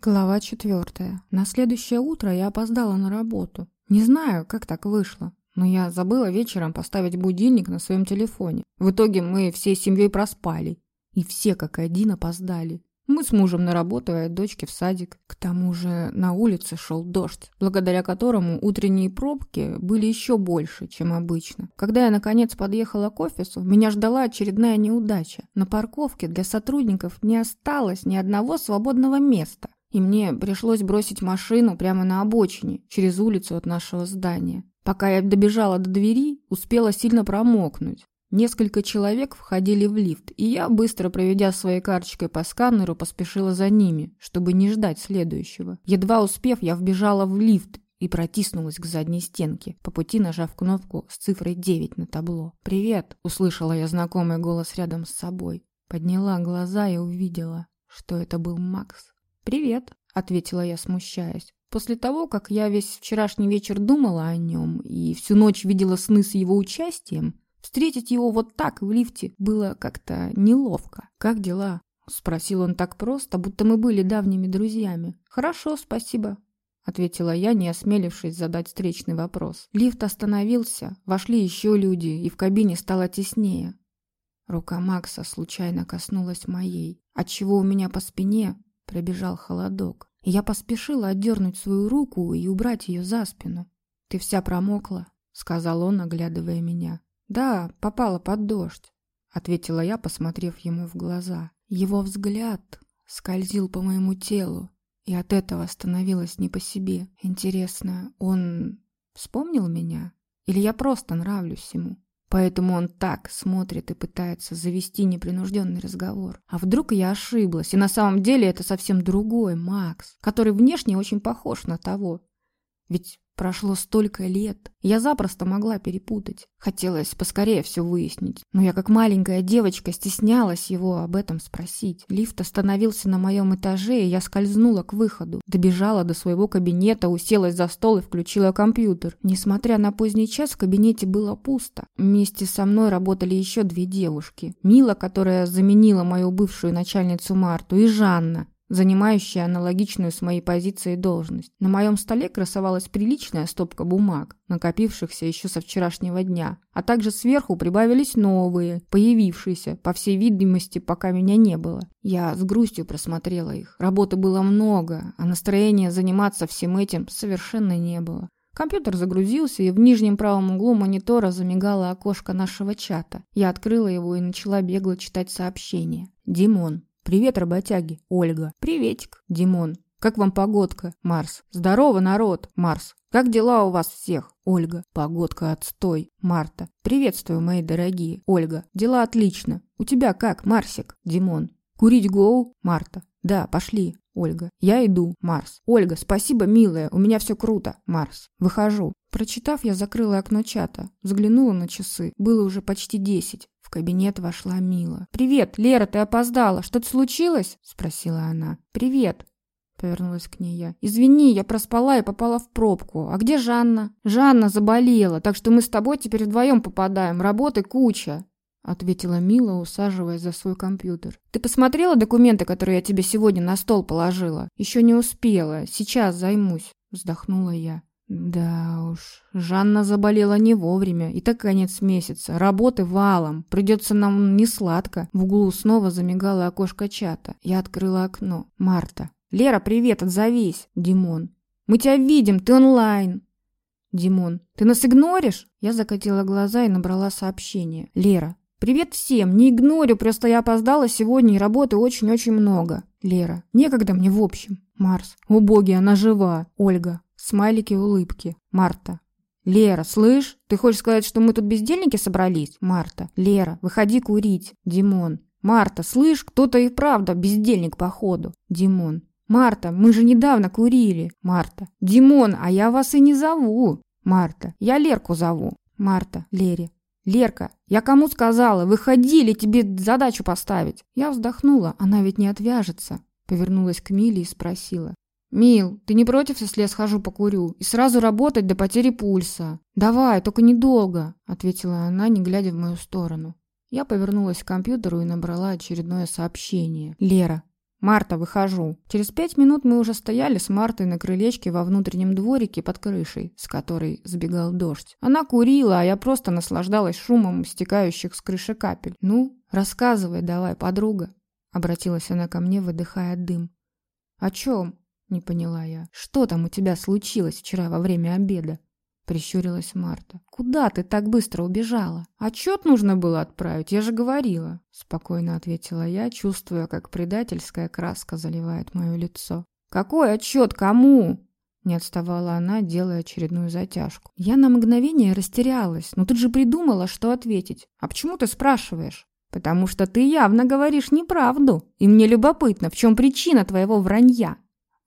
Глава четвертая. На следующее утро я опоздала на работу. Не знаю, как так вышло, но я забыла вечером поставить будильник на своем телефоне. В итоге мы всей семьей проспали. И все как один опоздали. Мы с мужем на работу, а дочки в садик. К тому же на улице шел дождь, благодаря которому утренние пробки были еще больше, чем обычно. Когда я наконец подъехала к офису, меня ждала очередная неудача. На парковке для сотрудников не осталось ни одного свободного места и мне пришлось бросить машину прямо на обочине, через улицу от нашего здания. Пока я добежала до двери, успела сильно промокнуть. Несколько человек входили в лифт, и я, быстро проведя своей карточкой по сканеру, поспешила за ними, чтобы не ждать следующего. Едва успев, я вбежала в лифт и протиснулась к задней стенке, по пути нажав кнопку с цифрой 9 на табло. «Привет!» – услышала я знакомый голос рядом с собой. Подняла глаза и увидела, что это был Макс. «Привет», — ответила я, смущаясь. После того, как я весь вчерашний вечер думала о нем и всю ночь видела сны с его участием, встретить его вот так в лифте было как-то неловко. «Как дела?» — спросил он так просто, будто мы были давними друзьями. «Хорошо, спасибо», — ответила я, не осмелившись задать встречный вопрос. Лифт остановился, вошли еще люди, и в кабине стало теснее. Рука Макса случайно коснулась моей, отчего у меня по спине Пробежал холодок. Я поспешила отдернуть свою руку и убрать ее за спину. «Ты вся промокла», — сказал он, оглядывая меня. «Да, попала под дождь», — ответила я, посмотрев ему в глаза. Его взгляд скользил по моему телу, и от этого становилось не по себе. Интересно, он вспомнил меня? Или я просто нравлюсь ему? Поэтому он так смотрит и пытается завести непринужденный разговор. А вдруг я ошиблась, и на самом деле это совсем другой Макс, который внешне очень похож на того. Ведь Прошло столько лет. Я запросто могла перепутать. Хотелось поскорее все выяснить. Но я как маленькая девочка стеснялась его об этом спросить. Лифт остановился на моем этаже, и я скользнула к выходу. Добежала до своего кабинета, уселась за стол и включила компьютер. Несмотря на поздний час, в кабинете было пусто. Вместе со мной работали еще две девушки. Мила, которая заменила мою бывшую начальницу Марту, и Жанна, занимающая аналогичную с моей позицией должность. На моем столе красовалась приличная стопка бумаг, накопившихся еще со вчерашнего дня, а также сверху прибавились новые, появившиеся, по всей видимости, пока меня не было. Я с грустью просмотрела их. Работы было много, а настроения заниматься всем этим совершенно не было. Компьютер загрузился, и в нижнем правом углу монитора замигало окошко нашего чата. Я открыла его и начала бегло читать сообщение. «Димон, «Привет, работяги!» Ольга. «Приветик!» Димон. «Как вам погодка?» Марс. «Здорово, народ!» Марс. «Как дела у вас всех?» Ольга. «Погодка отстой!» Марта. «Приветствую, мои дорогие!» Ольга. «Дела отлично! У тебя как, Марсик?» Димон. «Курить гоу?» Марта. «Да, пошли!» Ольга. «Я иду, Марс». «Ольга, спасибо, милая, у меня все круто, Марс». «Выхожу». Прочитав, я закрыла окно чата, взглянула на часы. Было уже почти десять. В кабинет вошла Мила. «Привет, Лера, ты опоздала. Что-то случилось?» – спросила она. «Привет», – повернулась к ней я. «Извини, я проспала и попала в пробку. А где Жанна?» «Жанна заболела, так что мы с тобой теперь вдвоем попадаем. Работы куча», — ответила Мила, усаживаясь за свой компьютер. «Ты посмотрела документы, которые я тебе сегодня на стол положила?» «Еще не успела. Сейчас займусь», — вздохнула я. Да уж, Жанна заболела не вовремя, и так конец месяца. Работы валом, придется нам не сладко. В углу снова замигало окошко чата. Я открыла окно. Марта. «Лера, привет, отзовись!» Димон. «Мы тебя видим, ты онлайн!» Димон. «Ты нас игноришь?» Я закатила глаза и набрала сообщение. «Лера, «Привет всем! Не игнорю, просто я опоздала сегодня и работы очень-очень много». Лера. «Некогда мне в общем». Марс. «О боги, она жива». Ольга. Смайлики улыбки. Марта. «Лера, слышь, ты хочешь сказать, что мы тут бездельники собрались?» Марта. «Лера, выходи курить». Димон. «Марта, слышь, кто-то и правда бездельник походу». Димон. «Марта, мы же недавно курили». Марта. «Димон, а я вас и не зову». Марта. «Я Лерку зову». Марта. Лере. «Лерка, я кому сказала? Выходили тебе задачу поставить?» Я вздохнула, она ведь не отвяжется. Повернулась к Миле и спросила. «Мил, ты не против, если я схожу покурю? И сразу работать до потери пульса?» «Давай, только недолго», — ответила она, не глядя в мою сторону. Я повернулась к компьютеру и набрала очередное сообщение. «Лера, Марта, выхожу. Через пять минут мы уже стояли с Мартой на крылечке во внутреннем дворике под крышей, с которой сбегал дождь. Она курила, а я просто наслаждалась шумом стекающих с крыши капель. «Ну, рассказывай давай, подруга», — обратилась она ко мне, выдыхая дым. «О чем?» — не поняла я. «Что там у тебя случилось вчера во время обеда?» Прищурилась Марта. «Куда ты так быстро убежала? Отчет нужно было отправить, я же говорила!» Спокойно ответила я, чувствуя, как предательская краска заливает мое лицо. «Какой отчет? Кому?» Не отставала она, делая очередную затяжку. Я на мгновение растерялась, но тут же придумала, что ответить. «А почему ты спрашиваешь?» «Потому что ты явно говоришь неправду, и мне любопытно, в чем причина твоего вранья?»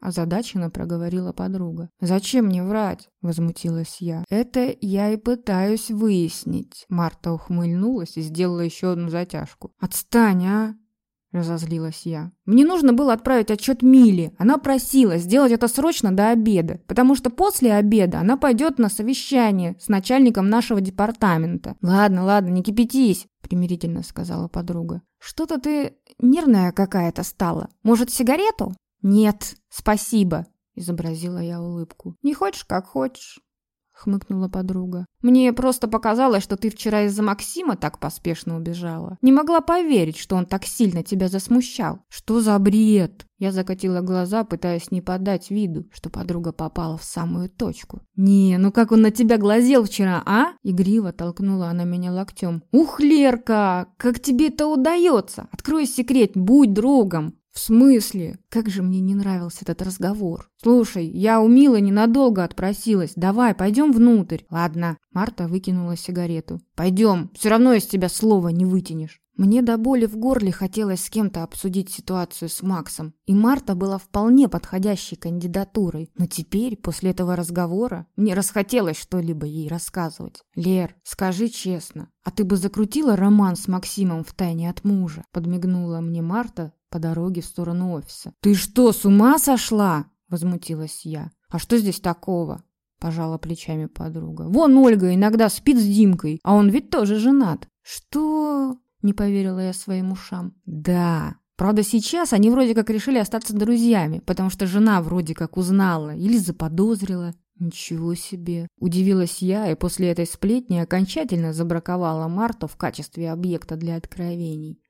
Озадаченно проговорила подруга. «Зачем мне врать?» – возмутилась я. «Это я и пытаюсь выяснить». Марта ухмыльнулась и сделала еще одну затяжку. «Отстань, а!» – разозлилась я. «Мне нужно было отправить отчет Миле. Она просила сделать это срочно до обеда, потому что после обеда она пойдет на совещание с начальником нашего департамента». «Ладно, ладно, не кипятись», – примирительно сказала подруга. «Что-то ты нервная какая-то стала. Может, сигарету?» «Нет, спасибо», — изобразила я улыбку. «Не хочешь, как хочешь», — хмыкнула подруга. «Мне просто показалось, что ты вчера из-за Максима так поспешно убежала. Не могла поверить, что он так сильно тебя засмущал. Что за бред?» Я закатила глаза, пытаясь не подать виду, что подруга попала в самую точку. «Не, ну как он на тебя глазел вчера, а?» Игриво толкнула она меня локтем. «Ух, Лерка, как тебе это удается? Открой секрет, будь другом!» «В смысле? Как же мне не нравился этот разговор. Слушай, я у Милы ненадолго отпросилась. Давай, пойдем внутрь». «Ладно». Марта выкинула сигарету. «Пойдем. Все равно из тебя слова не вытянешь». Мне до боли в горле хотелось с кем-то обсудить ситуацию с Максом, и Марта была вполне подходящей кандидатурой. Но теперь, после этого разговора, мне расхотелось что-либо ей рассказывать. «Лер, скажи честно, а ты бы закрутила роман с Максимом в тайне от мужа?» Подмигнула мне Марта, по дороге в сторону офиса. «Ты что, с ума сошла?» – возмутилась я. «А что здесь такого?» – пожала плечами подруга. «Вон Ольга иногда спит с Димкой, а он ведь тоже женат». «Что?» – не поверила я своим ушам. «Да, Правда, сейчас они вроде как решили остаться друзьями, потому что жена вроде как узнала или заподозрила. Ничего себе. Удивилась я, и после этой сплетни окончательно забраковала Марту в качестве объекта для откровений.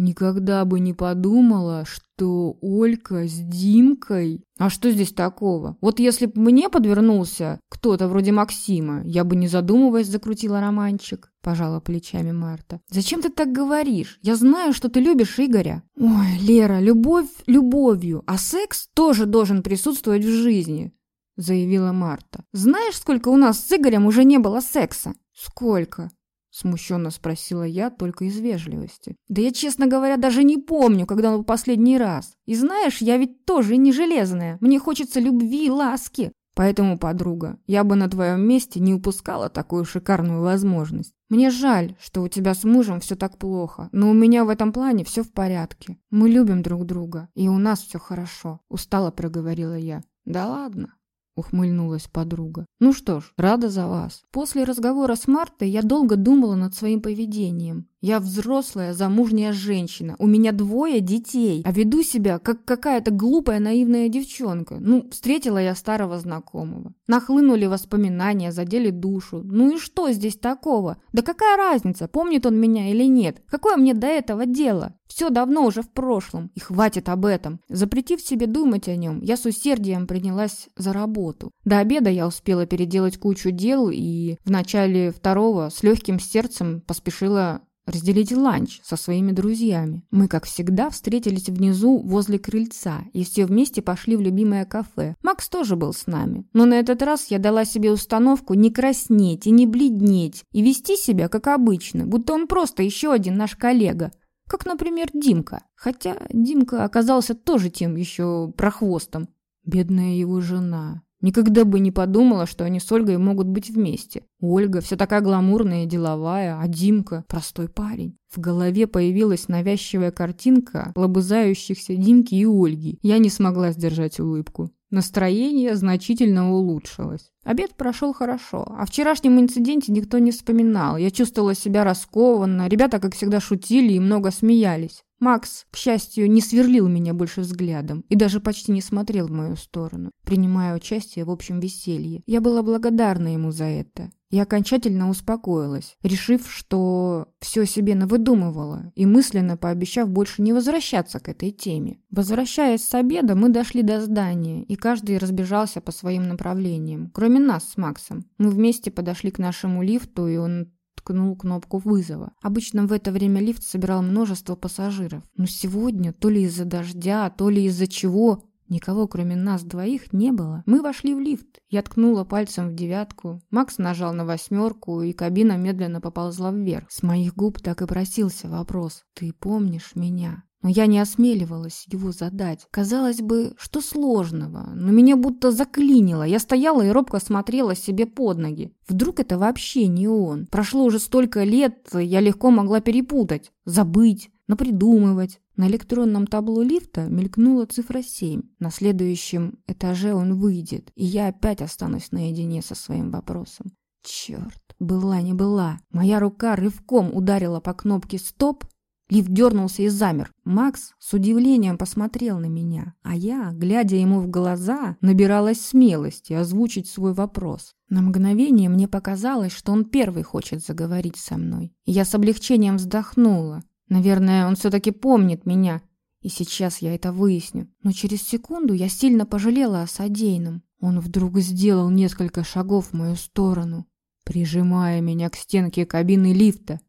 Никогда бы не подумала, что Олька с Димкой... А что здесь такого? Вот если бы мне подвернулся кто-то вроде Максима, я бы не задумываясь закрутила романчик. Пожала плечами Марта. Зачем ты так говоришь? Я знаю, что ты любишь Игоря. Ой, Лера, любовь любовью, а секс тоже должен присутствовать в жизни. Заявила Марта. Знаешь, сколько у нас с Игорем уже не было секса? Сколько? Смущенно спросила я только из вежливости. Да я, честно говоря, даже не помню, когда он в последний раз. И знаешь, я ведь тоже не железная. Мне хочется любви и ласки. Поэтому, подруга, я бы на твоем месте не упускала такую шикарную возможность. Мне жаль, что у тебя с мужем все так плохо, но у меня в этом плане все в порядке. Мы любим друг друга, и у нас все хорошо. Устало проговорила я. Да ладно, ухмыльнулась подруга. Ну что ж, рада за вас. После разговора с Мартой я долго думала над своим поведением. Я взрослая, замужняя женщина, у меня двое детей, а веду себя, как какая-то глупая наивная девчонка. Ну, встретила я старого знакомого. Нахлынули воспоминания, задели душу. Ну и что здесь такого? Да какая разница, помнит он меня или нет? Какое мне до этого дело? Все давно уже в прошлом, и хватит об этом. Запретив себе думать о нем, я с усердием принялась за работу. До обеда я успела переделать кучу дел и в начале второго с легким сердцем поспешила разделить ланч со своими друзьями. Мы, как всегда, встретились внизу возле крыльца и все вместе пошли в любимое кафе. Макс тоже был с нами. Но на этот раз я дала себе установку не краснеть и не бледнеть и вести себя как обычно, будто он просто еще один наш коллега. Как, например, Димка. Хотя Димка оказался тоже тем еще прохвостом. Бедная его жена. Никогда бы не подумала, что они с Ольгой могут быть вместе. Ольга вся такая гламурная и деловая, а Димка – простой парень. В голове появилась навязчивая картинка лобызающихся Димки и Ольги. Я не смогла сдержать улыбку. Настроение значительно улучшилось. Обед прошел хорошо. О вчерашнем инциденте никто не вспоминал. Я чувствовала себя раскованно. Ребята, как всегда, шутили и много смеялись. Макс, к счастью, не сверлил меня больше взглядом и даже почти не смотрел в мою сторону, принимая участие в общем веселье. Я была благодарна ему за это. Я окончательно успокоилась, решив, что все себе навыдумывала и мысленно пообещав больше не возвращаться к этой теме. Возвращаясь с обеда, мы дошли до здания, и каждый разбежался по своим направлениям, кроме нас с Максом. Мы вместе подошли к нашему лифту, и он ткнул кнопку вызова. Обычно в это время лифт собирал множество пассажиров. Но сегодня, то ли из-за дождя, то ли из-за чего, Никого, кроме нас двоих, не было. Мы вошли в лифт. Я ткнула пальцем в девятку. Макс нажал на восьмерку, и кабина медленно поползла вверх. С моих губ так и просился вопрос. «Ты помнишь меня?» Но я не осмеливалась его задать. Казалось бы, что сложного, но меня будто заклинило. Я стояла и робко смотрела себе под ноги. Вдруг это вообще не он? Прошло уже столько лет, я легко могла перепутать, забыть, напридумывать. На электронном табло лифта мелькнула цифра 7. На следующем этаже он выйдет, и я опять останусь наедине со своим вопросом. Черт, была не была. Моя рука рывком ударила по кнопке «Стоп», Лифт дернулся и замер. Макс с удивлением посмотрел на меня, а я, глядя ему в глаза, набиралась смелости озвучить свой вопрос. На мгновение мне показалось, что он первый хочет заговорить со мной. Я с облегчением вздохнула. Наверное, он все-таки помнит меня. И сейчас я это выясню. Но через секунду я сильно пожалела о содеянном. Он вдруг сделал несколько шагов в мою сторону, прижимая меня к стенке кабины лифта,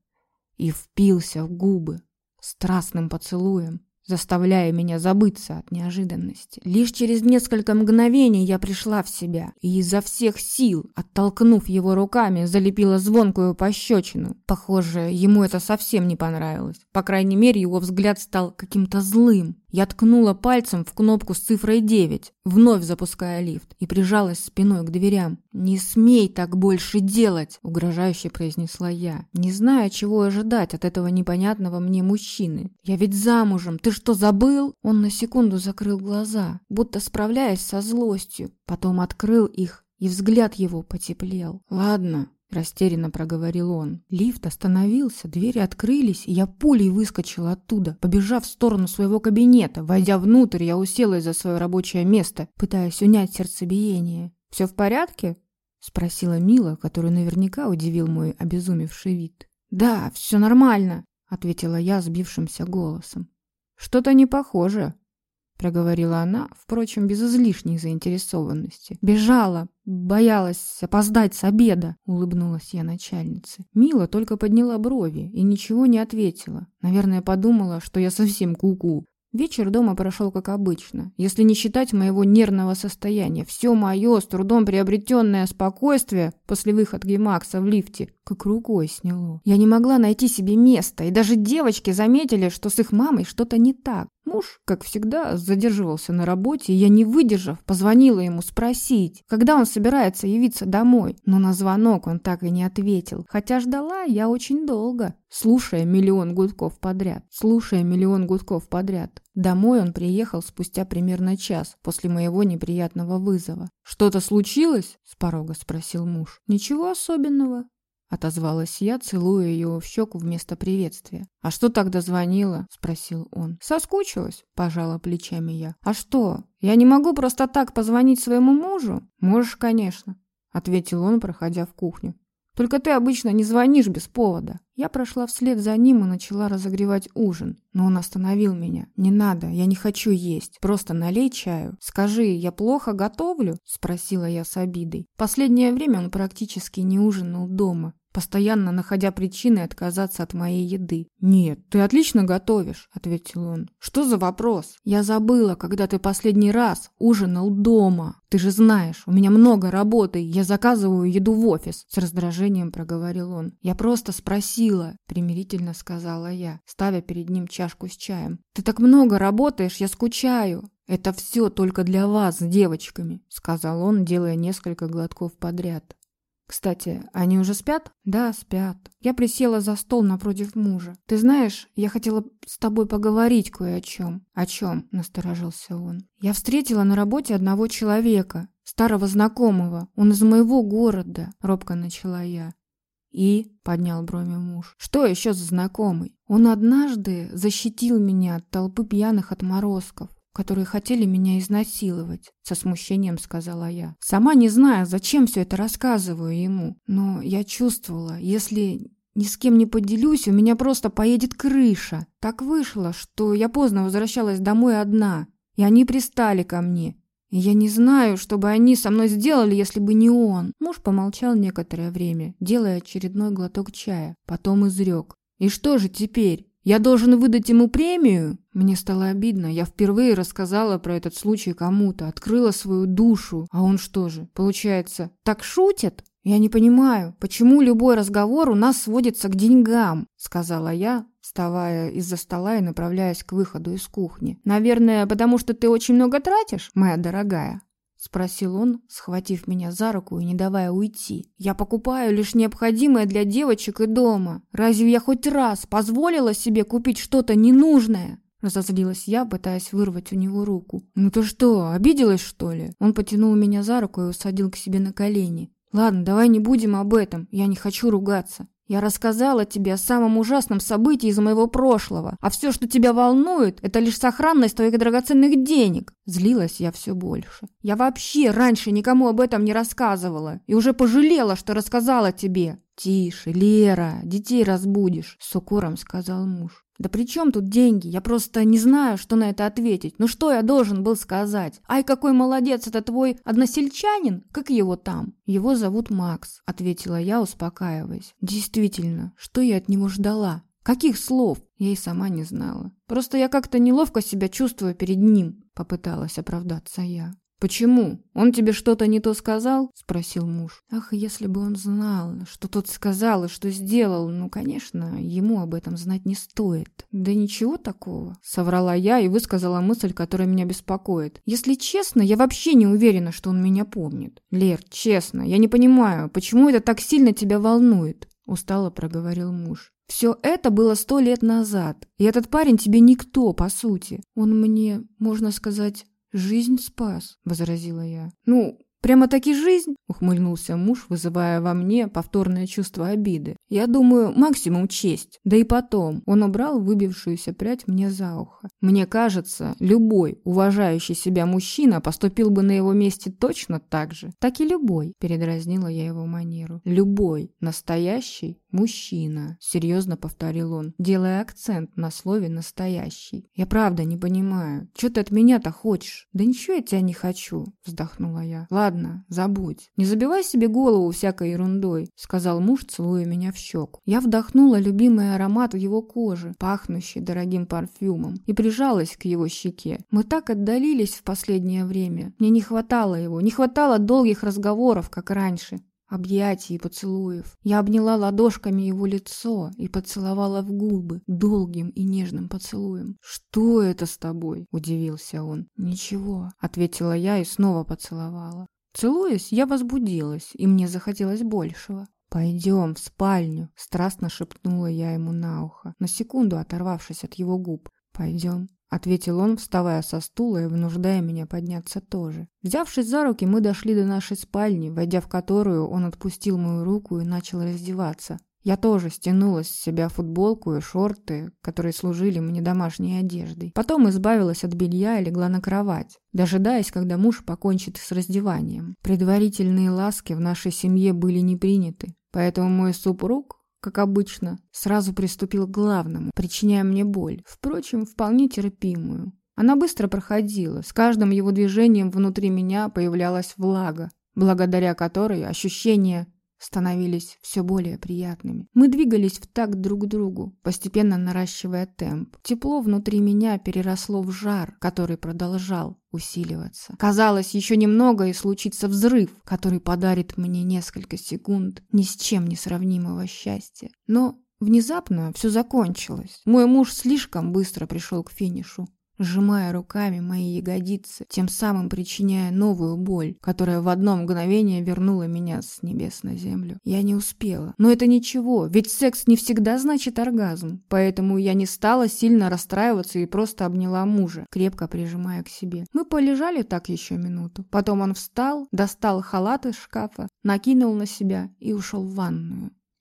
и впился в губы страстным поцелуем заставляя меня забыться от неожиданности. Лишь через несколько мгновений я пришла в себя и изо всех сил, оттолкнув его руками, залепила звонкую пощечину. Похоже, ему это совсем не понравилось. По крайней мере, его взгляд стал каким-то злым. Я ткнула пальцем в кнопку с цифрой 9, вновь запуская лифт, и прижалась спиной к дверям. «Не смей так больше делать!» – угрожающе произнесла я, не зная, чего ожидать от этого непонятного мне мужчины. «Я ведь замужем, ты что, забыл?» Он на секунду закрыл глаза, будто справляясь со злостью, потом открыл их, и взгляд его потеплел. «Ладно, Растерянно проговорил он. Лифт остановился, двери открылись, и я пулей выскочила оттуда, побежав в сторону своего кабинета. Войдя внутрь, я уселась за свое рабочее место, пытаясь унять сердцебиение. «Все в порядке?» — спросила Мила, который наверняка удивил мой обезумевший вид. «Да, все нормально», — ответила я сбившимся голосом. «Что-то не похоже», проговорила она, впрочем, без излишней заинтересованности. «Бежала, боялась опоздать с обеда», — улыбнулась я начальнице. Мила только подняла брови и ничего не ответила. Наверное, подумала, что я совсем куку. -ку. Вечер дома прошел как обычно, если не считать моего нервного состояния. Все мое с трудом приобретенное спокойствие после выходки Макса в лифте как рукой сняло. Я не могла найти себе места, и даже девочки заметили, что с их мамой что-то не так. Муж, как всегда, задерживался на работе, и я, не выдержав, позвонила ему спросить, когда он собирается явиться домой. Но на звонок он так и не ответил, хотя ждала я очень долго, слушая миллион гудков подряд, слушая миллион гудков подряд. Домой он приехал спустя примерно час после моего неприятного вызова. «Что-то случилось?» – с порога спросил муж. «Ничего особенного», Отозвалась я, целуя ее в щеку вместо приветствия. «А что тогда звонила?» – спросил он. «Соскучилась?» – пожала плечами я. «А что, я не могу просто так позвонить своему мужу?» «Можешь, конечно», – ответил он, проходя в кухню. Только ты обычно не звонишь без повода. Я прошла вслед за ним и начала разогревать ужин, но он остановил меня. Не надо, я не хочу есть. Просто налей чаю. Скажи, я плохо готовлю? спросила я с обидой. Последнее время он практически не ужинал дома постоянно находя причины отказаться от моей еды. «Нет, ты отлично готовишь», — ответил он. «Что за вопрос? Я забыла, когда ты последний раз ужинал дома. Ты же знаешь, у меня много работы, я заказываю еду в офис», — с раздражением проговорил он. «Я просто спросила», — примирительно сказала я, ставя перед ним чашку с чаем. «Ты так много работаешь, я скучаю». «Это все только для вас с девочками», — сказал он, делая несколько глотков подряд. Кстати, они уже спят? Да, спят. Я присела за стол напротив мужа. Ты знаешь, я хотела с тобой поговорить кое о чем. О чем? Насторожился он. Я встретила на работе одного человека, старого знакомого. Он из моего города, робко начала я. «И?» — поднял брови муж. «Что еще за знакомый? Он однажды защитил меня от толпы пьяных отморозков которые хотели меня изнасиловать», — со смущением сказала я. Сама не знаю, зачем все это рассказываю ему, но я чувствовала, если ни с кем не поделюсь, у меня просто поедет крыша. Так вышло, что я поздно возвращалась домой одна, и они пристали ко мне. И я не знаю, что бы они со мной сделали, если бы не он. Муж помолчал некоторое время, делая очередной глоток чая, потом изрек. И что же теперь? Я должен выдать ему премию? Мне стало обидно. Я впервые рассказала про этот случай кому-то, открыла свою душу. А он что же, получается, так шутит? Я не понимаю, почему любой разговор у нас сводится к деньгам, сказала я, вставая из-за стола и направляясь к выходу из кухни. Наверное, потому что ты очень много тратишь, моя дорогая. — спросил он, схватив меня за руку и не давая уйти. «Я покупаю лишь необходимое для девочек и дома. Разве я хоть раз позволила себе купить что-то ненужное?» Разозлилась я, пытаясь вырвать у него руку. «Ну ты что, обиделась, что ли?» Он потянул меня за руку и усадил к себе на колени. «Ладно, давай не будем об этом. Я не хочу ругаться. Я рассказала тебе о самом ужасном событии из моего прошлого, а все, что тебя волнует, это лишь сохранность твоих драгоценных денег. Злилась я все больше. Я вообще раньше никому об этом не рассказывала и уже пожалела, что рассказала тебе. «Тише, Лера, детей разбудишь», — с укором сказал муж. «Да при чем тут деньги? Я просто не знаю, что на это ответить. Ну что я должен был сказать? Ай, какой молодец, это твой односельчанин? Как его там?» «Его зовут Макс», — ответила я, успокаиваясь. «Действительно, что я от него ждала?» Каких слов? Я и сама не знала. Просто я как-то неловко себя чувствую перед ним, попыталась оправдаться я. «Почему? Он тебе что-то не то сказал?» – спросил муж. «Ах, если бы он знал, что тот сказал и что сделал, ну, конечно, ему об этом знать не стоит». «Да ничего такого», – соврала я и высказала мысль, которая меня беспокоит. «Если честно, я вообще не уверена, что он меня помнит». «Лер, честно, я не понимаю, почему это так сильно тебя волнует?» – устало проговорил муж. Все это было сто лет назад, и этот парень тебе никто, по сути. Он мне, можно сказать, «Жизнь спас», — возразила я. «Ну, «Прямо-таки жизнь?» — ухмыльнулся муж, вызывая во мне повторное чувство обиды. «Я думаю, максимум честь. Да и потом». Он убрал выбившуюся прядь мне за ухо. «Мне кажется, любой уважающий себя мужчина поступил бы на его месте точно так же. Так и любой», — передразнила я его манеру. «Любой настоящий мужчина», — серьезно повторил он, делая акцент на слове «настоящий». «Я правда не понимаю. Что ты от меня-то хочешь?» «Да ничего я тебя не хочу», — вздохнула я. «Ладно, ладно, забудь. Не забивай себе голову всякой ерундой», — сказал муж, целуя меня в щеку. Я вдохнула любимый аромат в его коже, пахнущий дорогим парфюмом, и прижалась к его щеке. Мы так отдалились в последнее время. Мне не хватало его, не хватало долгих разговоров, как раньше объятий и поцелуев. Я обняла ладошками его лицо и поцеловала в губы долгим и нежным поцелуем. «Что это с тобой?» – удивился он. «Ничего», – ответила я и снова поцеловала. Целуясь, я возбудилась, и мне захотелось большего. «Пойдем в спальню», — страстно шепнула я ему на ухо, на секунду оторвавшись от его губ. «Пойдем», — ответил он, вставая со стула и вынуждая меня подняться тоже. Взявшись за руки, мы дошли до нашей спальни, войдя в которую он отпустил мою руку и начал раздеваться. Я тоже стянула с себя футболку и шорты, которые служили мне домашней одеждой. Потом избавилась от белья и легла на кровать, дожидаясь, когда муж покончит с раздеванием. Предварительные ласки в нашей семье были не приняты, поэтому мой супруг, как обычно, сразу приступил к главному, причиняя мне боль, впрочем, вполне терпимую. Она быстро проходила, с каждым его движением внутри меня появлялась влага, благодаря которой ощущение становились все более приятными. Мы двигались в такт друг другу, постепенно наращивая темп. Тепло внутри меня переросло в жар, который продолжал усиливаться. Казалось, еще немного и случится взрыв, который подарит мне несколько секунд ни с чем не сравнимого счастья. Но внезапно все закончилось. Мой муж слишком быстро пришел к финишу. Сжимая руками мои ягодицы, тем самым причиняя новую боль, которая в одно мгновение вернула меня с небес на землю. Я не успела. Но это ничего, ведь секс не всегда значит оргазм, поэтому я не стала сильно расстраиваться и просто обняла мужа, крепко прижимая к себе. Мы полежали так еще минуту. Потом он встал, достал халат из шкафа, накинул на себя и ушел в ванную.